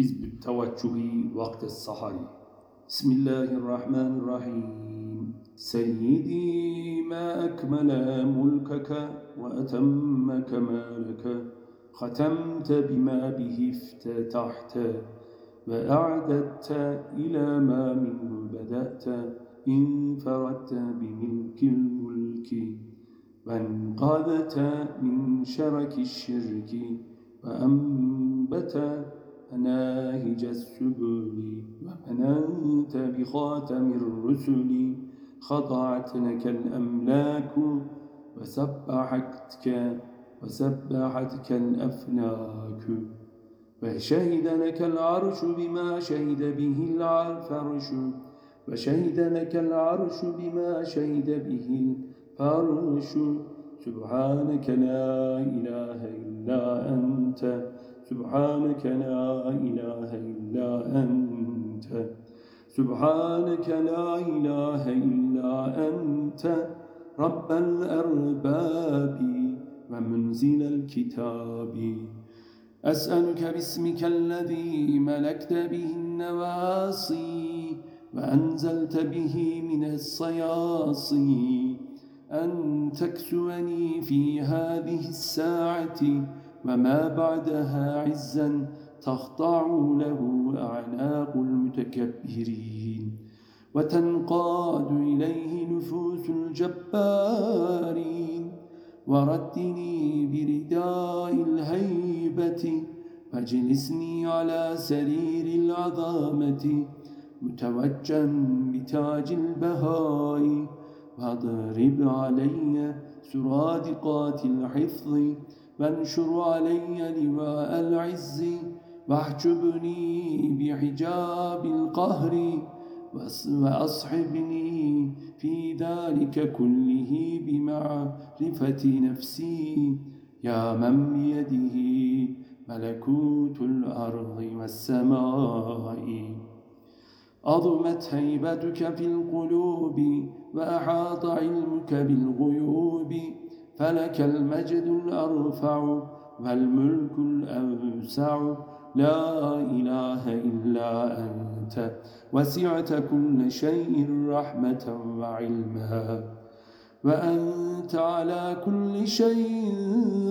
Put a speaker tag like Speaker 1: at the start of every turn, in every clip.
Speaker 1: حزب التوجه وقت السحر. بسم الله الرحمن الرحيم. سيدي ما أكمل ملكك وأتم كمالك ختمت بما به افتتحت وأعددت إلى ما منه بدأت. انفردت بملك الملك وانقذت من شرك الشرك. وأنبت مناهج السبل ومننت بخاتم الرسل؟ خضعت لك الأملاك وسبحتك وسبحتك الأفلاك. وشهد لك العرش بما شهد به الفرش. وشهد لك العرش بما شهد به الفرش. سبحانك لا إله إلا أنت. سبحانك لا إله إلا أنت. سبحانك لا إله إلا أنت. رب الأرباب ومنزل الكتاب. أسألك باسمك الذي ملكت به النواصي وأنزلت به من الصياصي أن تكسوني في هذه الساعة وما بعدها عزا تخضع له أعناق المتكبرين. وتنقاد إليه نفوس الجبارين. وردني برداء الهيبة واجلسني على سرير العظامة متوجا بتاج البهاء. واضرب علي سرادقات الحفظ وانشر علي لواء العز واحجبني بحجاب القهر وأصحبني في ذلك كله بمعرفة نفسي. يا من بيده ملكوت الأرض والسماء. أضمت هيبتك في القلوب وأحاط علمك بالغيوب. فلك المجد الأرفع والملك الأوسع. لا إله إلا أنت. وسعت كل شيء رحمة وعلما. وأنت على كل شيء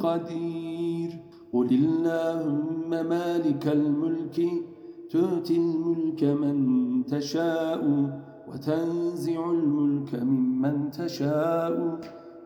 Speaker 1: قدير. قل اللهم مالك الملك. تؤتي الملك من تشاء. وتنزع الملك ممن تشاء.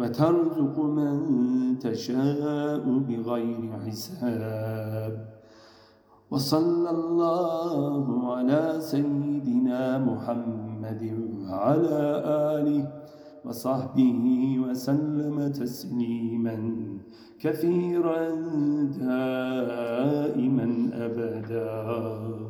Speaker 1: وترزق من تشاء بغير حساب. وصلى الله على سيدنا محمد وعلى آله وصحبه وسلم تسليما كثيرا دائما أبدا.